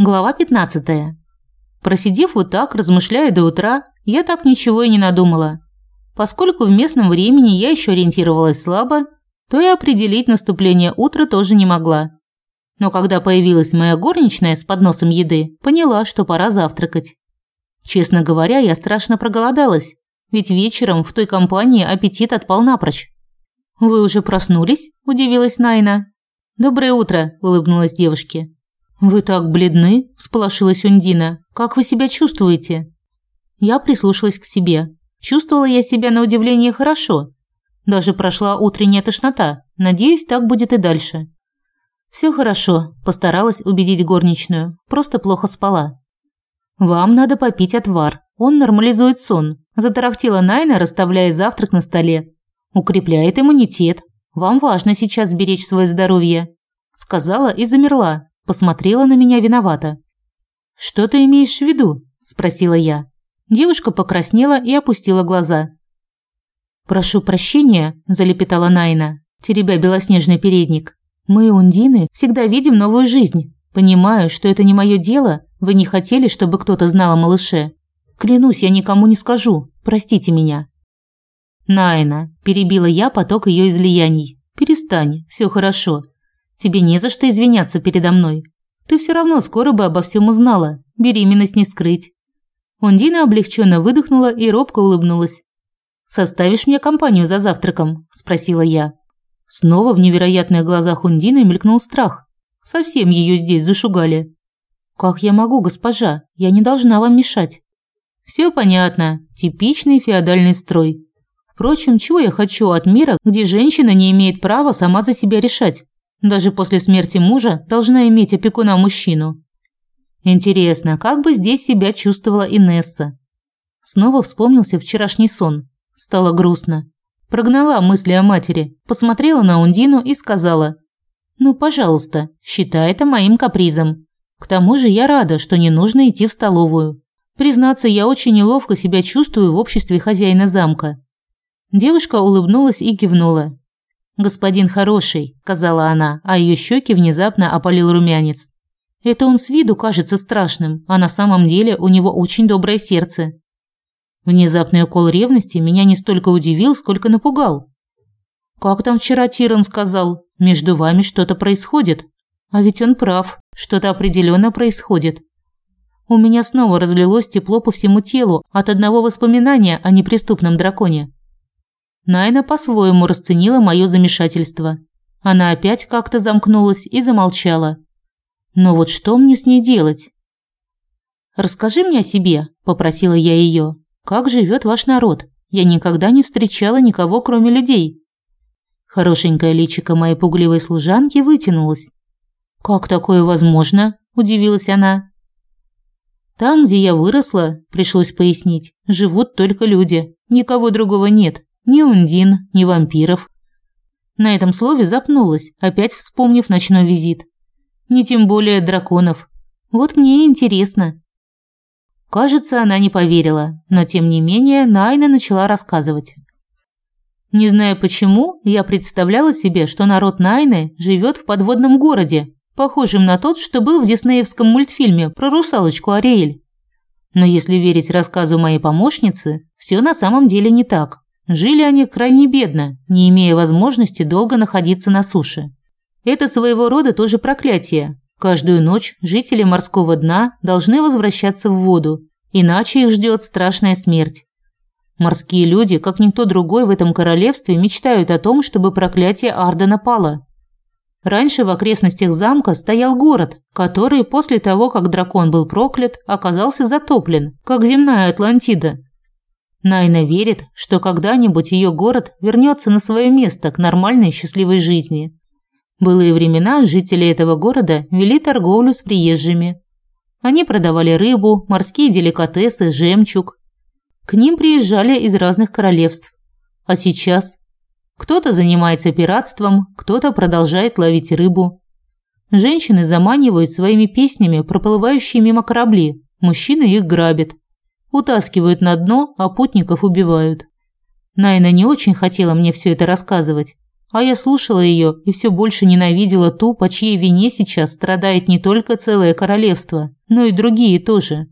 Глава 15. Просидев вот так, размышляя до утра, я так ничего и не надумала. Поскольку в местном времени я еще ориентировалась слабо, то и определить наступление утра тоже не могла. Но когда появилась моя горничная с подносом еды, поняла, что пора завтракать. Честно говоря, я страшно проголодалась, ведь вечером в той компании аппетит отпал напрочь. «Вы уже проснулись?» – удивилась Найна. «Доброе утро», – улыбнулась девушке. «Вы так бледны», – всполошилась Ундина. «Как вы себя чувствуете?» Я прислушалась к себе. Чувствовала я себя на удивление хорошо. Даже прошла утренняя тошнота. Надеюсь, так будет и дальше. Все хорошо, постаралась убедить горничную. Просто плохо спала. Вам надо попить отвар. Он нормализует сон. Затарахтела Найна, расставляя завтрак на столе. Укрепляет иммунитет. Вам важно сейчас беречь свое здоровье, сказала и замерла, посмотрела на меня виновато. «Что ты имеешь в виду?» – спросила я. Девушка покраснела и опустила глаза. «Прошу прощения», – залепетала Найна, теребя белоснежный передник. «Мы, Ундины, всегда видим новую жизнь. Понимаю, что это не мое дело, вы не хотели, чтобы кто-то знал о малыше. Клянусь, я никому не скажу. Простите меня». «Найна», – перебила я поток ее излияний. «Перестань, все хорошо. Тебе не за что извиняться передо мной. Ты все равно скоро бы обо всем узнала. Беременность не скрыть. Ундина облегченно выдохнула и робко улыбнулась. «Составишь мне компанию за завтраком?» – спросила я. Снова в невероятных глазах Ундины мелькнул страх. Совсем ее здесь зашугали. «Как я могу, госпожа? Я не должна вам мешать». «Все понятно. Типичный феодальный строй. Впрочем, чего я хочу от мира, где женщина не имеет права сама за себя решать? Даже после смерти мужа должна иметь опекуна-мужчину. Интересно, как бы здесь себя чувствовала Инесса? Снова вспомнился вчерашний сон. Стало грустно. Прогнала мысли о матери, посмотрела на Ундину и сказала: "Ну, пожалуйста, считай это моим капризом. К тому же я рада, что не нужно идти в столовую. Признаться, я очень неловко себя чувствую в обществе хозяина замка". Девушка улыбнулась и кивнула. «Господин хороший», – сказала она, а ее щеки внезапно опалил румянец. «Это он с виду кажется страшным, а на самом деле у него очень доброе сердце». Внезапный укол ревности меня не столько удивил, сколько напугал. «Как там вчера Тиран сказал? Между вами что-то происходит?» А ведь он прав, что-то определенно происходит. У меня снова разлилось тепло по всему телу от одного воспоминания о неприступном драконе. Найна по-своему расценила моё замешательство. Она опять как-то замкнулась и замолчала. Но вот что мне с ней делать? «Расскажи мне о себе», – попросила я её. «Как живёт ваш народ? Я никогда не встречала никого, кроме людей». Хорошенькое личико моей пугливой служанки вытянулось. «Как такое возможно?» – удивилась она. «Там, где я выросла, пришлось пояснить, живут только люди, никого другого нет. Ни ундин, ни вампиров. На этом слове запнулась, опять вспомнив ночной визит. Не тем более драконов. Вот мне интересно. Кажется, она не поверила, но тем не менее Найна начала рассказывать. Не знаю почему, я представляла себе, что народ Найны живет в подводном городе, похожем на тот, что был в диснеевском мультфильме про русалочку Ариэль. Но если верить рассказу моей помощницы, все на самом деле не так. Жили они крайне бедно, не имея возможности долго находиться на суше. Это своего рода тоже проклятие. Каждую ночь жители морского дна должны возвращаться в воду, иначе их ждет страшная смерть. Морские люди, как никто другой в этом королевстве, мечтают о том, чтобы проклятие Ардена пало. Раньше в окрестностях замка стоял город, который после того, как дракон был проклят, оказался затоплен, как земная Атлантида. Найна верит, что когда-нибудь ее город вернется на свое место к нормальной счастливой жизни. Былые времена жители этого города вели торговлю с приезжими. Они продавали рыбу, морские деликатесы, жемчуг. К ним приезжали из разных королевств. А сейчас кто-то занимается пиратством, кто-то продолжает ловить рыбу. Женщины заманивают своими песнями проплывающие мимо корабли, мужчины их грабят. Утаскивают на дно, а путников убивают. Найна не очень хотела мне все это рассказывать. А я слушала ее и все больше ненавидела ту, по чьей вине сейчас страдает не только целое королевство, но и другие тоже.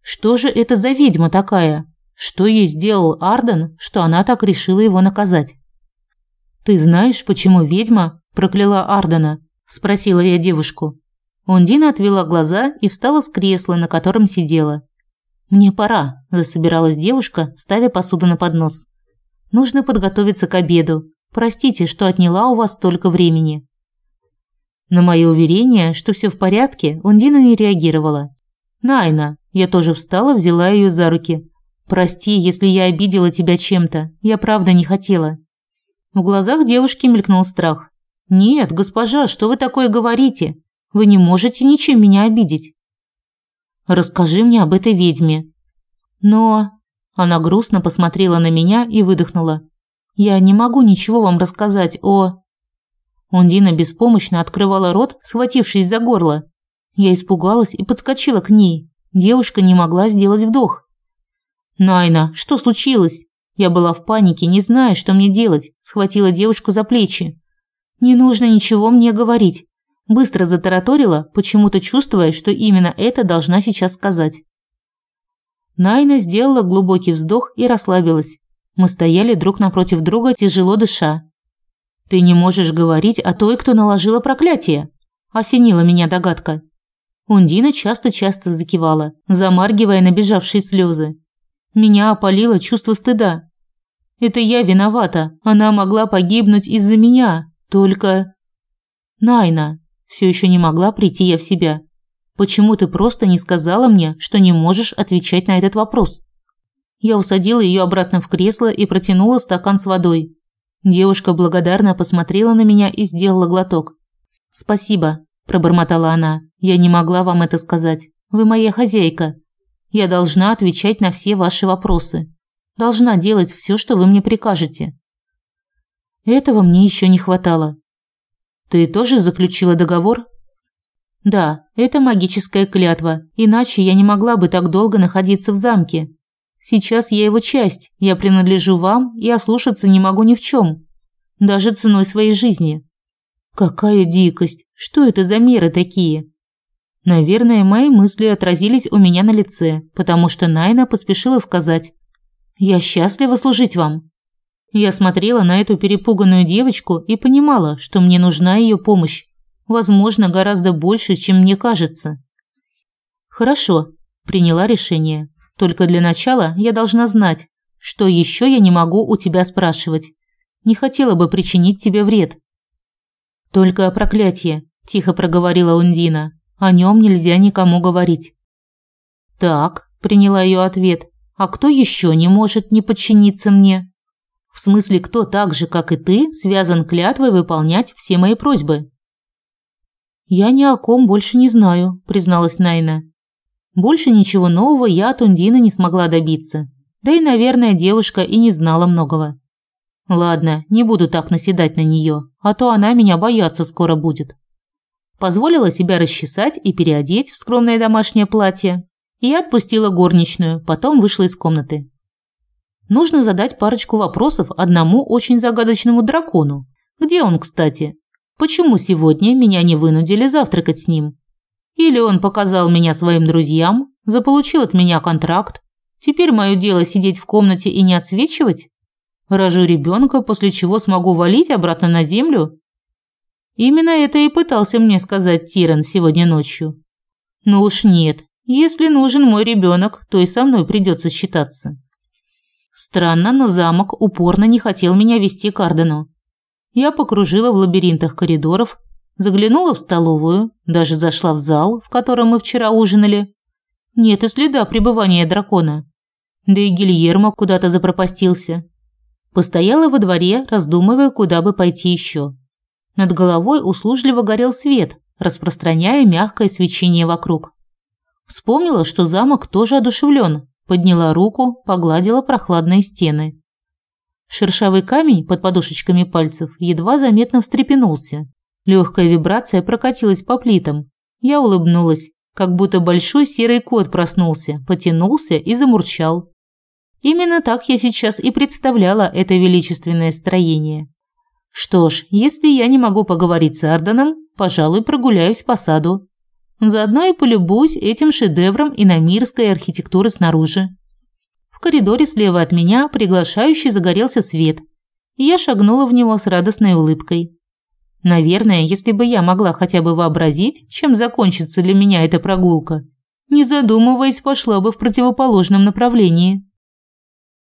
Что же это за ведьма такая? Что ей сделал Арден, что она так решила его наказать? Ты знаешь, почему ведьма прокляла Ардена? спросила я девушку. Ондина отвела глаза и встала с кресла, на котором сидела. Мне пора, засобиралась девушка, ставя посуду на поднос. Нужно подготовиться к обеду. Простите, что отняла у вас столько времени. На мое уверение, что все в порядке, Ондина не реагировала. Найна, я тоже встала, взяла ее за руки. Прости, если я обидела тебя чем-то. Я правда не хотела. В глазах девушки мелькнул страх. Нет, госпожа, что вы такое говорите? Вы не можете ничем меня обидеть. Расскажи мне об этой ведьме. Но она грустно посмотрела на меня и выдохнула. Я не могу ничего вам рассказать о Ондина беспомощно открывала рот, схватившись за горло. Я испугалась и подскочила к ней. Девушка не могла сделать вдох. Найна, что случилось? Я была в панике, не зная, что мне делать, схватила девушку за плечи. Не нужно ничего мне говорить. Быстро затараторила, почему-то чувствуя, что именно это должна сейчас сказать. Найна сделала глубокий вздох и расслабилась. Мы стояли друг напротив друга, тяжело дыша. Ты не можешь говорить о той, кто наложила проклятие, осенила меня догадка. Ундина часто-часто закивала, замаргивая набежавшие слезы. Меня опалило чувство стыда. Это я виновата. Она могла погибнуть из-за меня. Только Найна, все еще не могла прийти я в себя. Почему ты просто не сказала мне, что не можешь отвечать на этот вопрос? Я усадила ее обратно в кресло и протянула стакан с водой. Девушка благодарно посмотрела на меня и сделала глоток. "Спасибо", пробормотала она. "Я не могла вам это сказать. Вы моя хозяйка. Я должна отвечать на все ваши вопросы. Должна делать все, что вы мне прикажете". Этого мне еще не хватало. Ты тоже заключила договор? Да, это магическая клятва, иначе я не могла бы так долго находиться в замке. Сейчас я его часть, я принадлежу вам и ослушаться не могу ни в чем, даже ценой своей жизни. Какая дикость! Что это за меры такие? Наверное, мои мысли отразились у меня на лице, потому что Найна поспешила сказать: "Я счастлива служить вам". Я смотрела на эту перепуганную девочку и понимала, что мне нужна ее помощь, возможно, гораздо больше, чем мне кажется. Хорошо, приняла решение. Только для начала я должна знать, что еще я не могу у тебя спрашивать. Не хотела бы причинить тебе вред. Только о проклятии, тихо проговорила Ундина. О нем нельзя никому говорить. Так, приняла ее ответ. А кто еще не может не подчиниться мне? В смысле, кто так же, как и ты, связан клятвой выполнять все мои просьбы? Я ни о ком больше не знаю, призналась Найна. Больше ничего нового я от Ундины не смогла добиться. Да и, наверное, девушка и не знала многого. Ладно, не буду так наседать на нее, а то она меня бояться скоро будет. Позволила себя расчесать и переодеть в скромное домашнее платье и отпустила горничную, потом вышла из комнаты. Нужно задать парочку вопросов одному очень загадочному дракону. Где он, кстати? Почему сегодня меня не вынудили завтракать с ним? Или он показал меня своим друзьям, заполучил от меня контракт. Теперь мое дело сидеть в комнате и не отсвечивать? Рожу ребенка, после чего смогу валить обратно на землю? Именно это и пытался мне сказать Тиран сегодня ночью. Ну уж нет. Если нужен мой ребенок, то и со мной придется считаться. Странно, но замок упорно не хотел меня вести к Ардену. Я покружила в лабиринтах коридоров, заглянула в столовую, даже зашла в зал, в котором мы вчера ужинали. Нет и следа пребывания дракона. Да и Гильермо куда-то запропастился. Постояла во дворе, раздумывая, куда бы пойти еще. Над головой услужливо горел свет, распространяя мягкое свечение вокруг. Вспомнила, что замок тоже одушевлен, Подняла руку, погладила прохладные стены. Шершавый камень под подушечками пальцев едва заметно встрепенулся. Легкая вибрация прокатилась по плитам. Я улыбнулась, как будто большой серый кот проснулся, потянулся и замурчал. Именно так я сейчас и представляла это величественное строение. Что ж, если я не могу поговорить с Арданом, пожалуй, прогуляюсь по саду. Заодно и полюбуюсь этим шедевром иномирской архитектуры снаружи. В коридоре слева от меня приглашающий загорелся свет, и я шагнула в него с радостной улыбкой. Наверное, если бы я могла хотя бы вообразить, чем закончится для меня эта прогулка, не задумываясь, пошла бы в противоположном направлении.